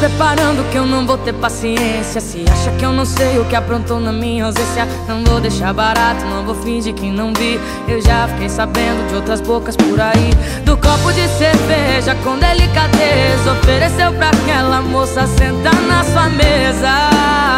preparando que eu não vou ter paciência. Se acha que eu não sei o que aprontou na minha ausência Não vou deixar barato, não vou fingir que não vi. Eu já fiquei sabendo de outras bocas por aí. Do copo de cerveja com delicadeza Ofereceu pra aquela moça sentar na sua mesa.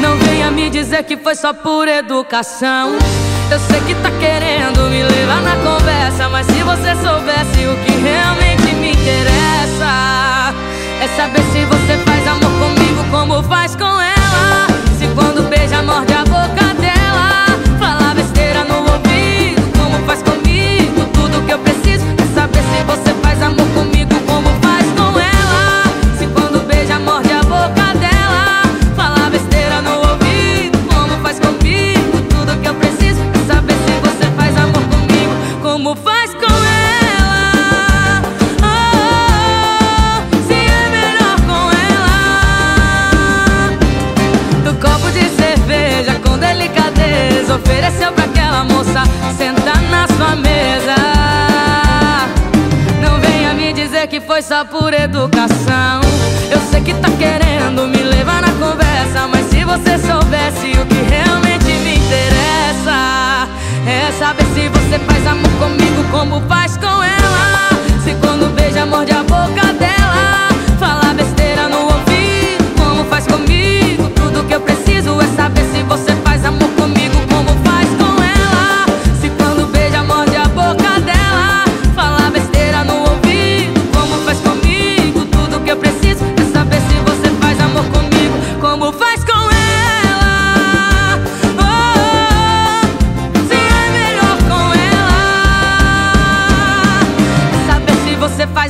Não venha me dizer que foi só por educação. Eu sei que tá querendo saber se você ofereceu pra aquela moça sentar na sua mesa. Não venha me dizer que foi só por educação. Eu sei que tá querendo me levar na conversa, mas se você soubesse o que realmente me interessa, é saber se você faz amor como faz com ela Se quando beija morde a boca